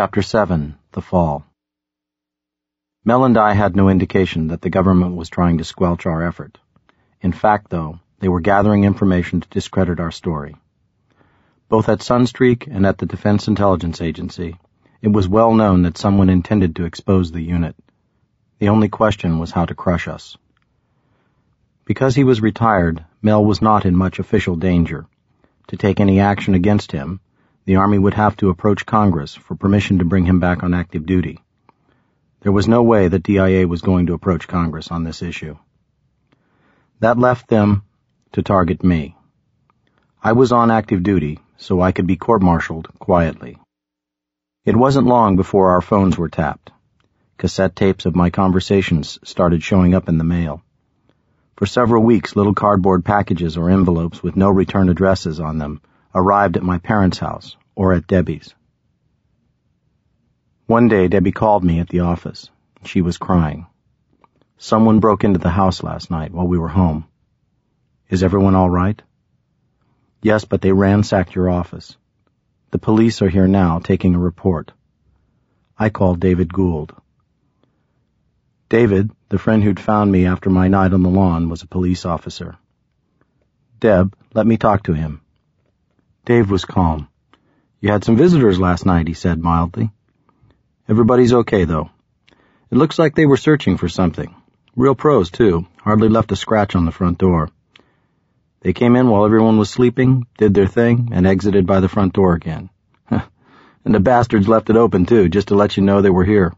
Chapter 7 The Fall Mel and I had no indication that the government was trying to squelch our effort. In fact, though, they were gathering information to discredit our story. Both at Sunstreak and at the Defense Intelligence Agency, it was well known that someone intended to expose the unit. The only question was how to crush us. Because he was retired, Mel was not in much official danger. To take any action against him, the Army would have to approach Congress for permission to bring him back on active duty. There was no way that DIA was going to approach Congress on this issue. That left them to target me. I was on active duty, so I could be court-martialed quietly. It wasn't long before our phones were tapped. Cassette tapes of my conversations started showing up in the mail. For several weeks, little cardboard packages or envelopes with no return addresses on them arrived at my parents' house or at Debbie's. One day, Debbie called me at the office. She was crying. Someone broke into the house last night while we were home. Is everyone all right? Yes, but they ransacked your office. The police are here now taking a report. I called David Gould. David, the friend who'd found me after my night on the lawn, was a police officer. Deb, let me talk to him. Dave was calm. You had some visitors last night, he said mildly. Everybody's okay, though. It looks like they were searching for something. Real pros, too. Hardly left a scratch on the front door. They came in while everyone was sleeping, did their thing, and exited by the front door again. and the bastards left it open, too, just to let you know they were here.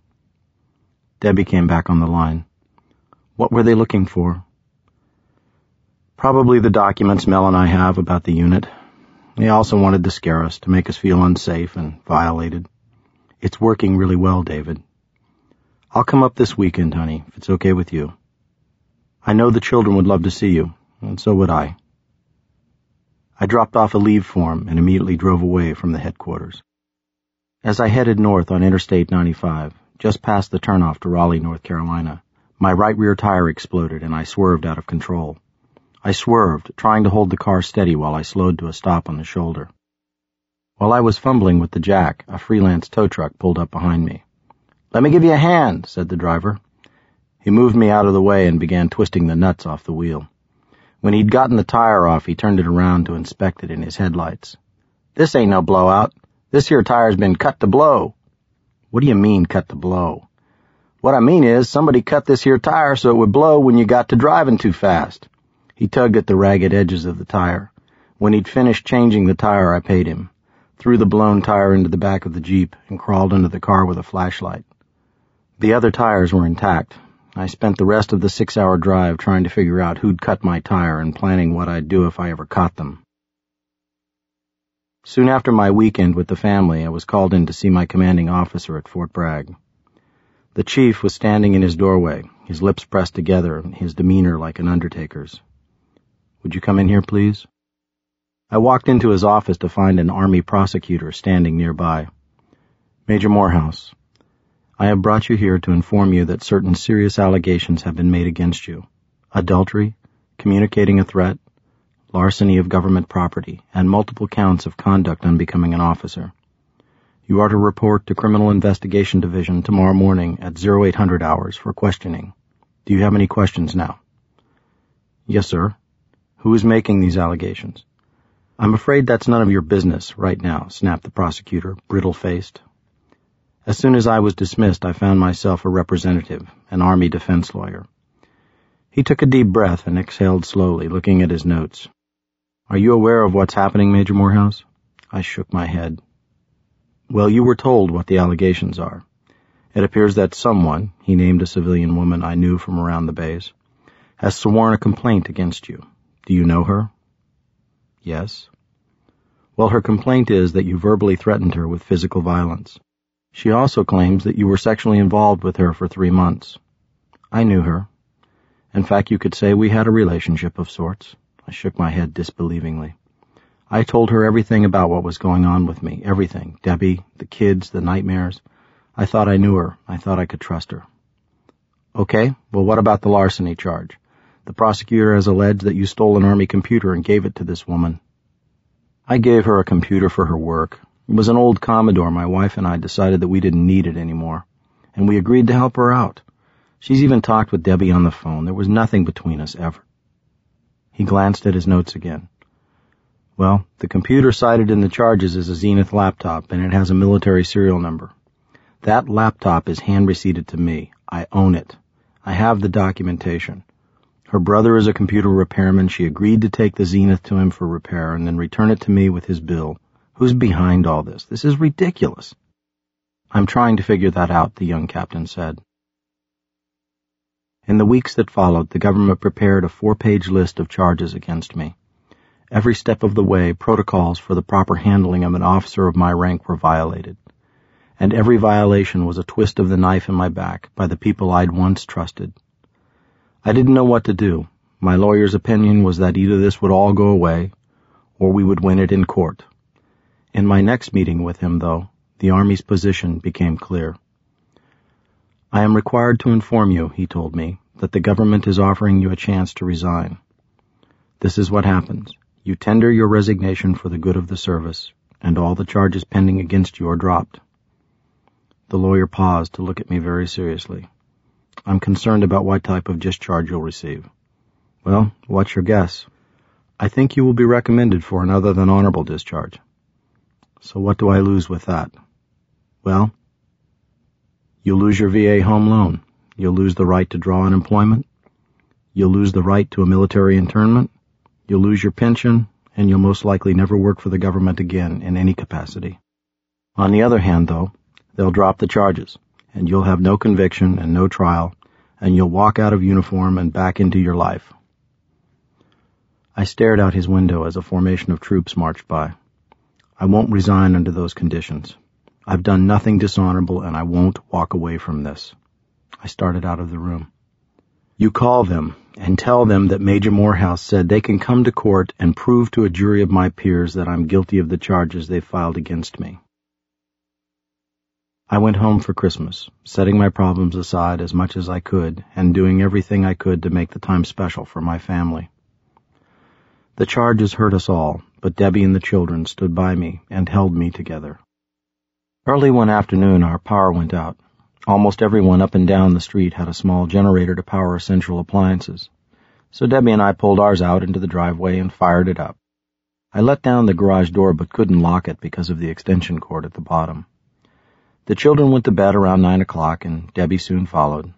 Debbie came back on the line. What were they looking for? Probably the documents Mel and I have about the unit. They also wanted to scare us, to make us feel unsafe and violated. It's working really well, David. I'll come up this weekend, honey, if it's okay with you. I know the children would love to see you, and so would I. I dropped off a leave form and immediately drove away from the headquarters. As I headed north on Interstate 95, just past the turnoff to Raleigh, North Carolina, my right rear tire exploded and I swerved out of control. I swerved, trying to hold the car steady while I slowed to a stop on the shoulder. While I was fumbling with the jack, a freelance tow truck pulled up behind me. Let me give you a hand, said the driver. He moved me out of the way and began twisting the nuts off the wheel. When he'd gotten the tire off, he turned it around to inspect it in his headlights. This ain't no blowout. This here tire's been cut to blow. What do you mean, cut to blow? What I mean is, somebody cut this here tire so it would blow when you got to driving too fast. He tugged at the ragged edges of the tire. When he'd finished changing the tire, I paid him, threw the blown tire into the back of the Jeep, and crawled into the car with a flashlight. The other tires were intact. I spent the rest of the six-hour drive trying to figure out who'd cut my tire and planning what I'd do if I ever caught them. Soon after my weekend with the family, I was called in to see my commanding officer at Fort Bragg. The chief was standing in his doorway, his lips pressed together, his demeanor like an undertaker's. Would you come in here, please? I walked into his office to find an army prosecutor standing nearby. Major Morehouse, I have brought you here to inform you that certain serious allegations have been made against you. Adultery, communicating a threat, larceny of government property, and multiple counts of conduct unbecoming an officer. You are to report to Criminal Investigation Division tomorrow morning at 0800 hours for questioning. Do you have any questions now? Yes, sir. Who is making these allegations? I'm afraid that's none of your business right now, snapped the prosecutor, brittle-faced. As soon as I was dismissed, I found myself a representative, an Army defense lawyer. He took a deep breath and exhaled slowly, looking at his notes. Are you aware of what's happening, Major Morehouse? I shook my head. Well, you were told what the allegations are. It appears that someone, he named a civilian woman I knew from around the base, has sworn a complaint against you. Do you know her? Yes. Well, her complaint is that you verbally threatened her with physical violence. She also claims that you were sexually involved with her for three months. I knew her. In fact, you could say we had a relationship of sorts. I shook my head disbelievingly. I told her everything about what was going on with me, everything. Debbie, the kids, the nightmares. I thought I knew her. I thought I could trust her. Okay, well what about the larceny charge? The prosecutor has alleged that you stole an army computer and gave it to this woman. I gave her a computer for her work. It was an old Commodore my wife and I decided that we didn't need it anymore, and we agreed to help her out. She's even talked with Debbie on the phone. There was nothing between us ever. He glanced at his notes again. Well, the computer cited in the charges is a Zenith laptop, and it has a military serial number. That laptop is hand receipted to me. I own it. I have the documentation. Her brother is a computer repairman. She agreed to take the Zenith to him for repair and then return it to me with his bill. Who's behind all this? This is ridiculous. I'm trying to figure that out, the young captain said. In the weeks that followed, the government prepared a four-page list of charges against me. Every step of the way, protocols for the proper handling of an officer of my rank were violated. And every violation was a twist of the knife in my back by the people I'd once trusted. I didn't know what to do. My lawyer's opinion was that either this would all go away, or we would win it in court. In my next meeting with him, though, the Army's position became clear. I am required to inform you, he told me, that the government is offering you a chance to resign. This is what happens. You tender your resignation for the good of the service, and all the charges pending against you are dropped. The lawyer paused to look at me very seriously. I'm concerned about what type of discharge you'll receive. Well, what's your guess? I think you will be recommended for an other than honorable discharge. So what do I lose with that? Well, You'll lose your VA home loan. You'll lose the right to draw unemployment. You'll lose the right to a military internment. You'll lose your pension, and you'll most likely never work for the government again in any capacity. On the other hand, though, they'll drop the charges, and you'll have no conviction and no trial, and you'll walk out of uniform and back into your life. I stared out his window as a formation of troops marched by. I won't resign under those conditions. I've done nothing dishonorable and I won't walk away from this. I started out of the room. You call them and tell them that Major Morehouse said they can come to court and prove to a jury of my peers that I'm guilty of the charges they filed against me. I went home for Christmas, setting my problems aside as much as I could and doing everything I could to make the time special for my family. The charges hurt us all, but Debbie and the children stood by me and held me together. Early one afternoon, our power went out. Almost everyone up and down the street had a small generator to power essential appliances. So Debbie and I pulled ours out into the driveway and fired it up. I let down the garage door but couldn't lock it because of the extension cord at the bottom. The children went to bed around nine o'clock and Debbie soon followed.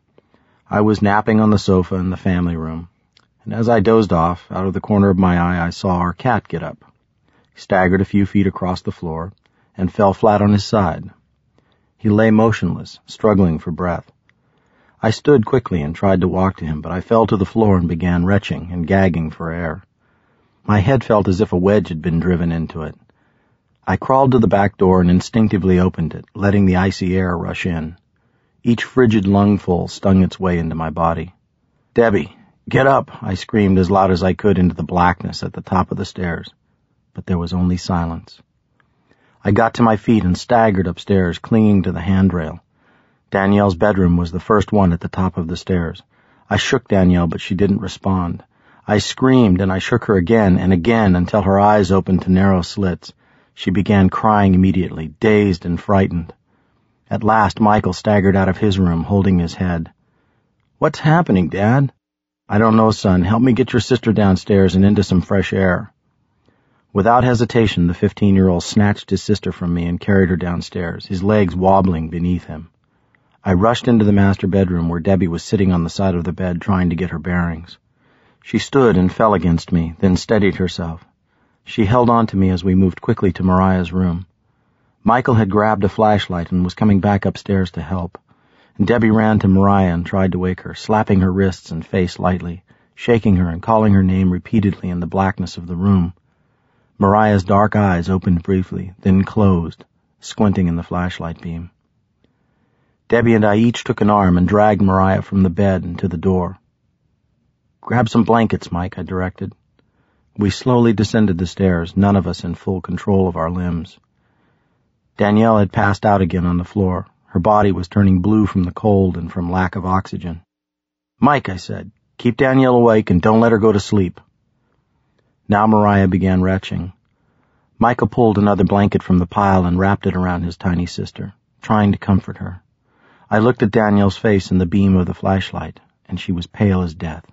I was napping on the sofa in the family room, and as I dozed off, out of the corner of my eye I saw our cat get up. He staggered a few feet across the floor, and fell flat on his side. He lay motionless, struggling for breath. I stood quickly and tried to walk to him, but I fell to the floor and began retching and gagging for air. My head felt as if a wedge had been driven into it. I crawled to the back door and instinctively opened it, letting the icy air rush in. Each frigid lungful stung its way into my body. Debbie, get up, I screamed as loud as I could into the blackness at the top of the stairs. But there was only silence. I got to my feet and staggered upstairs, clinging to the handrail. Danielle's bedroom was the first one at the top of the stairs. I shook Danielle, but she didn't respond. I screamed and I shook her again and again until her eyes opened to narrow slits. She began crying immediately, dazed and frightened. At last, Michael staggered out of his room, holding his head. What's happening, Dad? I don't know, son. Help me get your sister downstairs and into some fresh air. Without hesitation, the fifteen-year-old snatched his sister from me and carried her downstairs, his legs wobbling beneath him. I rushed into the master bedroom where Debbie was sitting on the side of the bed trying to get her bearings. She stood and fell against me, then steadied herself. She held on to me as we moved quickly to Mariah's room. Michael had grabbed a flashlight and was coming back upstairs to help. And Debbie ran to Mariah and tried to wake her, slapping her wrists and face lightly, shaking her and calling her name repeatedly in the blackness of the room. Mariah's dark eyes opened briefly, then closed, squinting in the flashlight beam. Debbie and I each took an arm and dragged Mariah from the bed and to the door. Grab some blankets, Mike, I directed. We slowly descended the stairs, none of us in full control of our limbs. Danielle had passed out again on the floor. Her body was turning blue from the cold and from lack of oxygen. Mike, I said, keep Danielle awake and don't let her go to sleep. Now Mariah began retching. Michael pulled another blanket from the pile and wrapped it around his tiny sister, trying to comfort her. I looked at Danielle's face in the beam of the flashlight, and she was pale as death.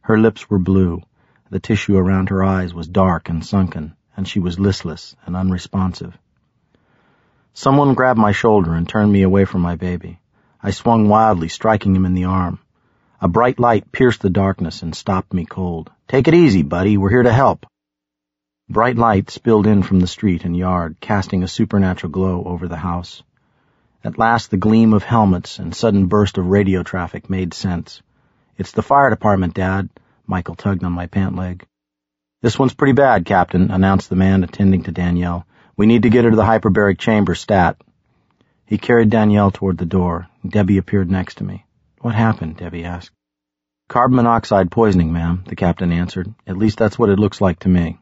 Her lips were blue, the tissue around her eyes was dark and sunken, and she was listless and unresponsive. Someone grabbed my shoulder and turned me away from my baby. I swung wildly, striking him in the arm. A bright light pierced the darkness and stopped me cold. Take it easy, buddy. We're here to help. Bright light spilled in from the street and yard, casting a supernatural glow over the house. At last the gleam of helmets and sudden burst of radio traffic made sense. It's the fire department, Dad. Michael tugged on my pant leg. This one's pretty bad, Captain, announced the man attending to Danielle. We need to get her to the hyperbaric chamber stat. He carried Danielle toward the door. Debbie appeared next to me. What happened? Debbie asked. Carbon monoxide poisoning, ma'am, the captain answered. At least that's what it looks like to me.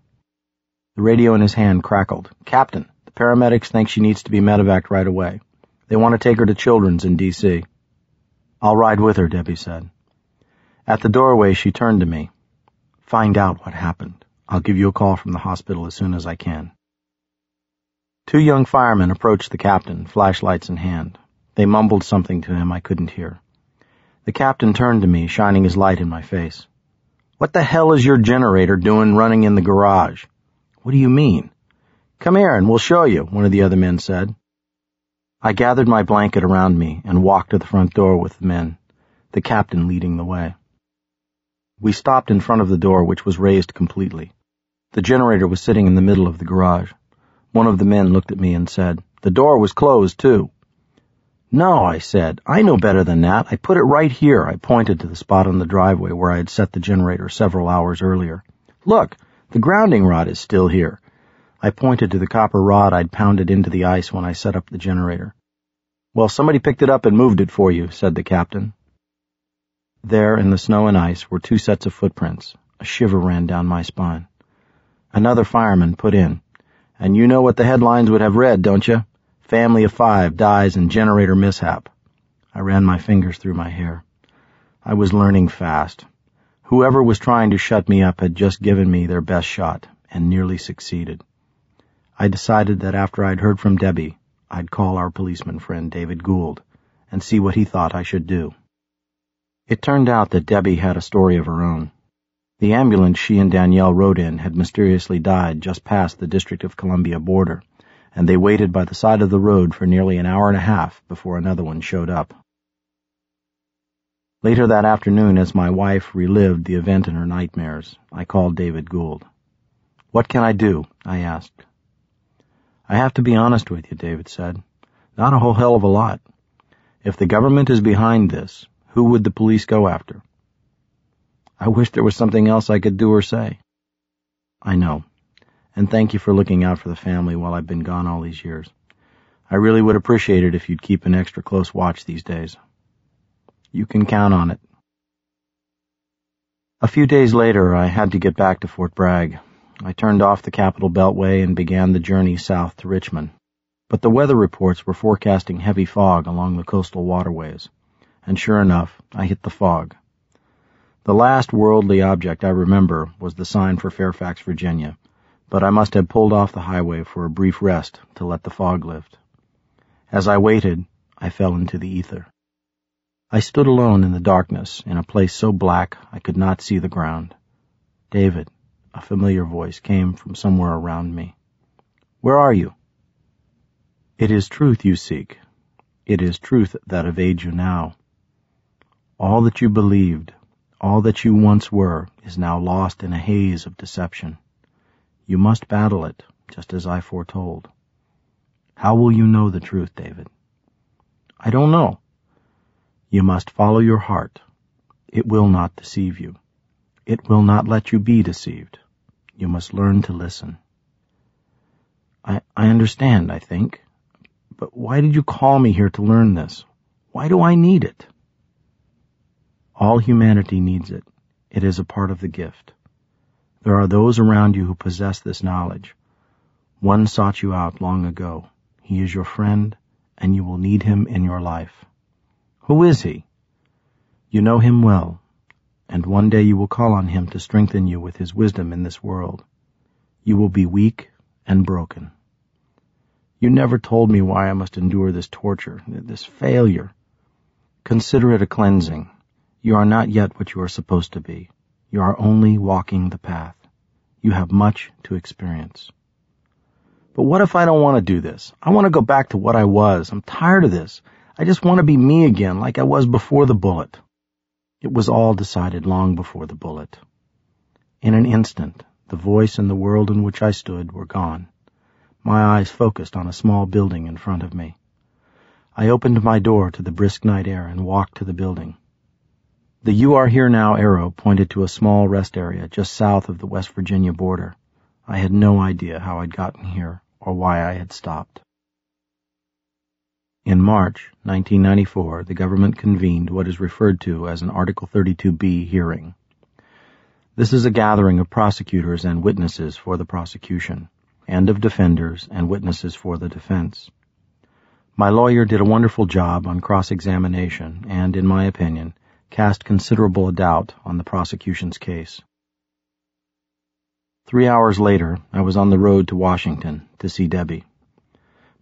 The radio in his hand crackled. Captain, the paramedics think she needs to be medevaced right away. They want to take her to Children's in D.C. I'll ride with her, Debbie said. At the doorway, she turned to me. Find out what happened. I'll give you a call from the hospital as soon as I can. Two young firemen approached the captain, flashlights in hand. They mumbled something to him I couldn't hear. The captain turned to me, shining his light in my face. What the hell is your generator doing running in the garage? What do you mean? Come here and we'll show you, one of the other men said. I gathered my blanket around me and walked to the front door with the men, the captain leading the way. We stopped in front of the door, which was raised completely. The generator was sitting in the middle of the garage. One of the men looked at me and said, The door was closed, too. No, I said. I know better than that. I put it right here. I pointed to the spot on the driveway where I had set the generator several hours earlier. Look, the grounding rod is still here. I pointed to the copper rod I'd pounded into the ice when I set up the generator. Well, somebody picked it up and moved it for you, said the captain. There, in the snow and ice, were two sets of footprints. A shiver ran down my spine. Another fireman put in. And you know what the headlines would have read, don't you? Family of five dies in generator mishap. I ran my fingers through my hair. I was learning fast. Whoever was trying to shut me up had just given me their best shot and nearly succeeded. I decided that after I'd heard from Debbie, I'd call our policeman friend David Gould and see what he thought I should do. It turned out that Debbie had a story of her own. The ambulance she and Danielle rode in had mysteriously died just past the District of Columbia border, and they waited by the side of the road for nearly an hour and a half before another one showed up. Later that afternoon, as my wife relived the event in her nightmares, I called David Gould. What can I do? I asked. I have to be honest with you, David said. Not a whole hell of a lot. If the government is behind this, who would the police go after? I wish there was something else I could do or say. I know. And thank you for looking out for the family while I've been gone all these years. I really would appreciate it if you'd keep an extra close watch these days. You can count on it. A few days later, I had to get back to Fort Bragg. I turned off the Capital Beltway and began the journey south to Richmond. But the weather reports were forecasting heavy fog along the coastal waterways. And sure enough, I hit the fog. The last worldly object I remember was the sign for Fairfax, Virginia, but I must have pulled off the highway for a brief rest to let the fog lift. As I waited, I fell into the ether. I stood alone in the darkness in a place so black I could not see the ground. David, a familiar voice came from somewhere around me. Where are you? It is truth you seek. It is truth that evades you now. All that you believed, all that you once were is now lost in a haze of deception. You must battle it, just as I foretold. How will you know the truth, David? I don't know. You must follow your heart. It will not deceive you. It will not let you be deceived. You must learn to listen. I, I understand, I think. But why did you call me here to learn this? Why do I need it? All humanity needs it. It is a part of the gift. There are those around you who possess this knowledge. One sought you out long ago. He is your friend, and you will need him in your life. Who is he? You know him well, and one day you will call on him to strengthen you with his wisdom in this world. You will be weak and broken. You never told me why I must endure this torture, this failure. Consider it a cleansing. You are not yet what you are supposed to be. You are only walking the path. You have much to experience. But what if I don't want to do this? I want to go back to what I was. I'm tired of this. I just want to be me again, like I was before the bullet. It was all decided long before the bullet. In an instant, the voice and the world in which I stood were gone. My eyes focused on a small building in front of me. I opened my door to the brisk night air and walked to the building. The You Are Here Now arrow pointed to a small rest area just south of the West Virginia border. I had no idea how I'd gotten here or why I had stopped. In March 1994, the government convened what is referred to as an Article 32B hearing. This is a gathering of prosecutors and witnesses for the prosecution, and of defenders and witnesses for the defense. My lawyer did a wonderful job on cross-examination and, in my opinion, cast considerable doubt on the prosecution's case. Three hours later, I was on the road to Washington to see Debbie.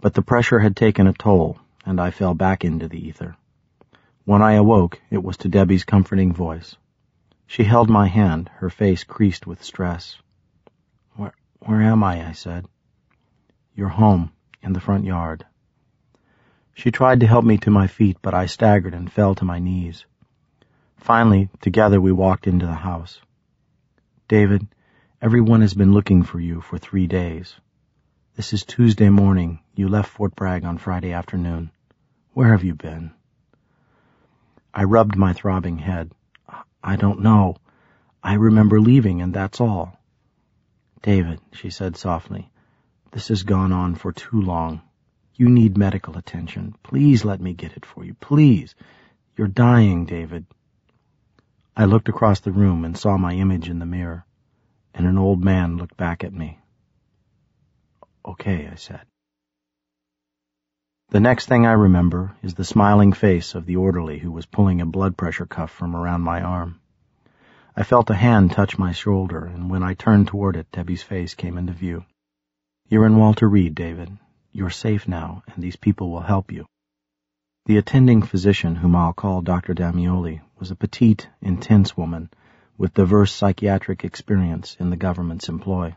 But the pressure had taken a toll, and I fell back into the ether. When I awoke, it was to Debbie's comforting voice. She held my hand, her face creased with stress. Where, where am I? I said. You're home, in the front yard. She tried to help me to my feet, but I staggered and fell to my knees. Finally, together we walked into the house. David, everyone has been looking for you for three days. This is Tuesday morning. You left Fort Bragg on Friday afternoon. Where have you been? I rubbed my throbbing head. I don't know. I remember leaving, and that's all. David, she said softly, this has gone on for too long. You need medical attention. Please let me get it for you. Please. You're dying, David. I looked across the room and saw my image in the mirror, and an old man looked back at me. Okay, I said. The next thing I remember is the smiling face of the orderly who was pulling a blood pressure cuff from around my arm. I felt a hand touch my shoulder, and when I turned toward it, Debbie's face came into view. You're in Walter Reed, David. You're safe now, and these people will help you. The attending physician, whom I'll call Dr. Damioli, was a petite, intense woman with diverse psychiatric experience in the government's employ.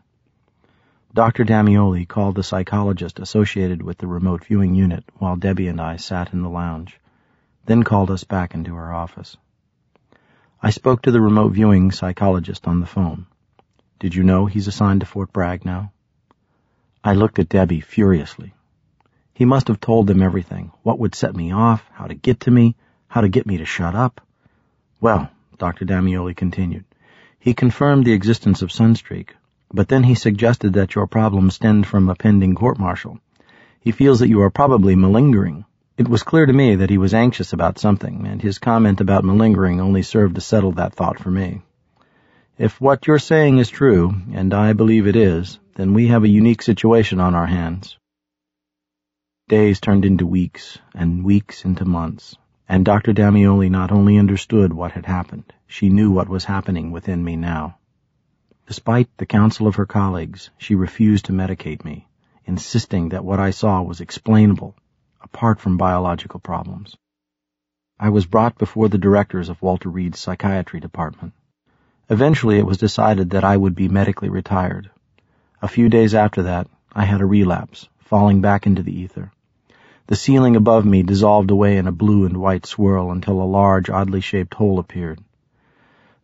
Dr. Damioli called the psychologist associated with the remote viewing unit while Debbie and I sat in the lounge, then called us back into her office. I spoke to the remote viewing psychologist on the phone. Did you know he's assigned to Fort Bragg now? I looked at Debbie furiously. He must have told them everything. What would set me off, how to get to me, how to get me to shut up. Well, Dr. Damioli continued, he confirmed the existence of Sunstreak, but then he suggested that your problem stemmed from a pending court-martial. He feels that you are probably malingering. It was clear to me that he was anxious about something, and his comment about malingering only served to settle that thought for me. If what you're saying is true, and I believe it is, then we have a unique situation on our hands. Days turned into weeks, and weeks into months, and Dr. Damioli not only understood what had happened, she knew what was happening within me now. Despite the counsel of her colleagues, she refused to medicate me, insisting that what I saw was explainable, apart from biological problems. I was brought before the directors of Walter Reed's psychiatry department. Eventually it was decided that I would be medically retired. A few days after that, I had a relapse, falling back into the ether. The ceiling above me dissolved away in a blue and white swirl until a large, oddly shaped hole appeared.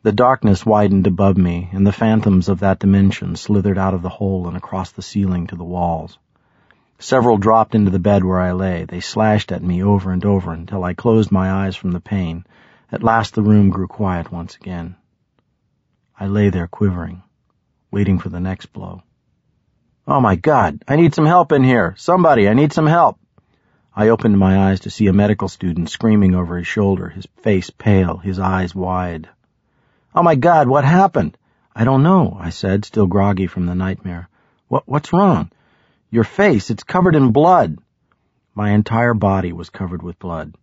The darkness widened above me, and the phantoms of that dimension slithered out of the hole and across the ceiling to the walls. Several dropped into the bed where I lay. They slashed at me over and over until I closed my eyes from the pain. At last the room grew quiet once again. I lay there quivering, waiting for the next blow. Oh my God, I need some help in here. Somebody, I need some help. I opened my eyes to see a medical student screaming over his shoulder, his face pale, his eyes wide. Oh my God, what happened? I don't know, I said, still groggy from the nightmare. What, what's wrong? Your face, it's covered in blood. My entire body was covered with blood.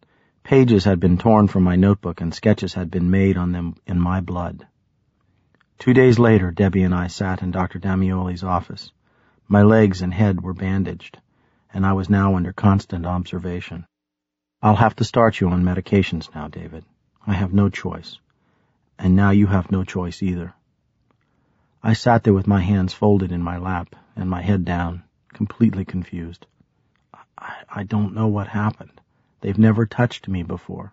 Pages had been torn from my notebook and sketches had been made on them in my blood. Two days later, Debbie and I sat in Dr. Damioli's office. My legs and head were bandaged, and I was now under constant observation. I'll have to start you on medications now, David. I have no choice. And now you have no choice either. I sat there with my hands folded in my lap and my head down, completely confused. I, I don't know what happened. They've never touched me before.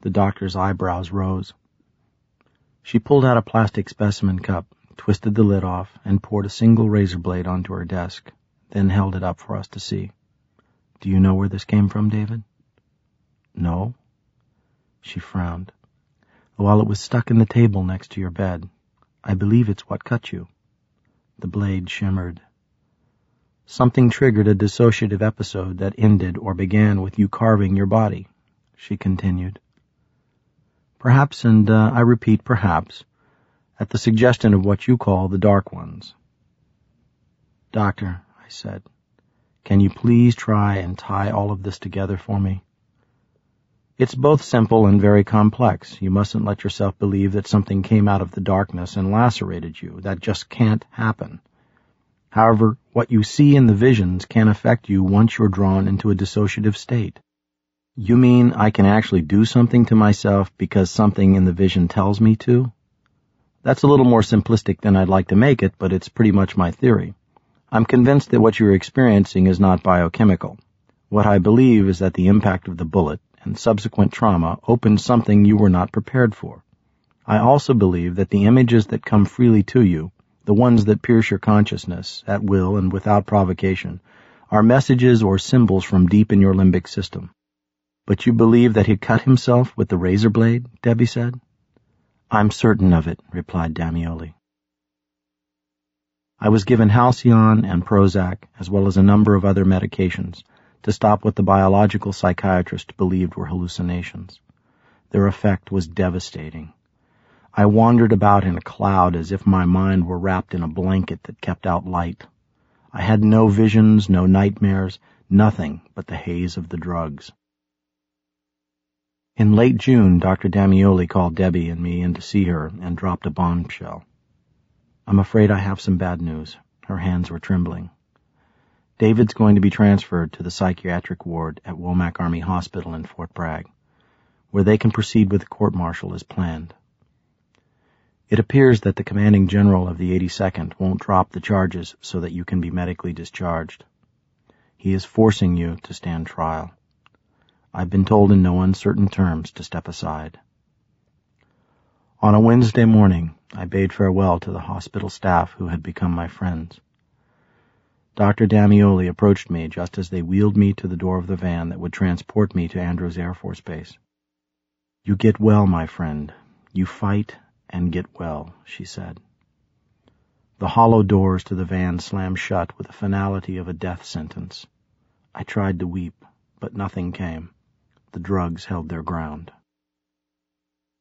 The doctor's eyebrows rose. She pulled out a plastic specimen cup, twisted the lid off, and poured a single razor blade onto her desk, then held it up for us to see. Do you know where this came from, David? No. She frowned. While it was stuck in the table next to your bed, I believe it's what cut you. The blade shimmered. Something triggered a dissociative episode that ended or began with you carving your body, she continued. Perhaps, and uh, I repeat perhaps, at the suggestion of what you call the Dark Ones. Doctor, said, can you please try and tie all of this together for me? It's both simple and very complex. You mustn't let yourself believe that something came out of the darkness and lacerated you. That just can't happen. However, what you see in the visions can affect you once you're drawn into a dissociative state. You mean I can actually do something to myself because something in the vision tells me to? That's a little more simplistic than I'd like to make it, but it's pretty much my theory. I'm convinced that what you're experiencing is not biochemical. What I believe is that the impact of the bullet and subsequent trauma opened something you were not prepared for. I also believe that the images that come freely to you, the ones that pierce your consciousness at will and without provocation, are messages or symbols from deep in your limbic system. But you believe that he cut himself with the razor blade? Debbie said. I'm certain of it, replied Damioli. I was given Halcion and Prozac, as well as a number of other medications, to stop what the biological psychiatrist believed were hallucinations. Their effect was devastating. I wandered about in a cloud as if my mind were wrapped in a blanket that kept out light. I had no visions, no nightmares, nothing but the haze of the drugs. In late June, Dr. Damioli called Debbie and me in to see her and dropped a bombshell. I'm afraid I have some bad news. Her hands were trembling. David's going to be transferred to the psychiatric ward at Womack Army Hospital in Fort Bragg, where they can proceed with the court-martial as planned. It appears that the commanding general of the 82nd won't drop the charges so that you can be medically discharged. He is forcing you to stand trial. I've been told in no uncertain terms to step aside. On a Wednesday morning, I bade farewell to the hospital staff who had become my friends. Dr. Damioli approached me just as they wheeled me to the door of the van that would transport me to Andrews Air Force Base. You get well, my friend. You fight and get well, she said. The hollow doors to the van slammed shut with the finality of a death sentence. I tried to weep, but nothing came. The drugs held their ground.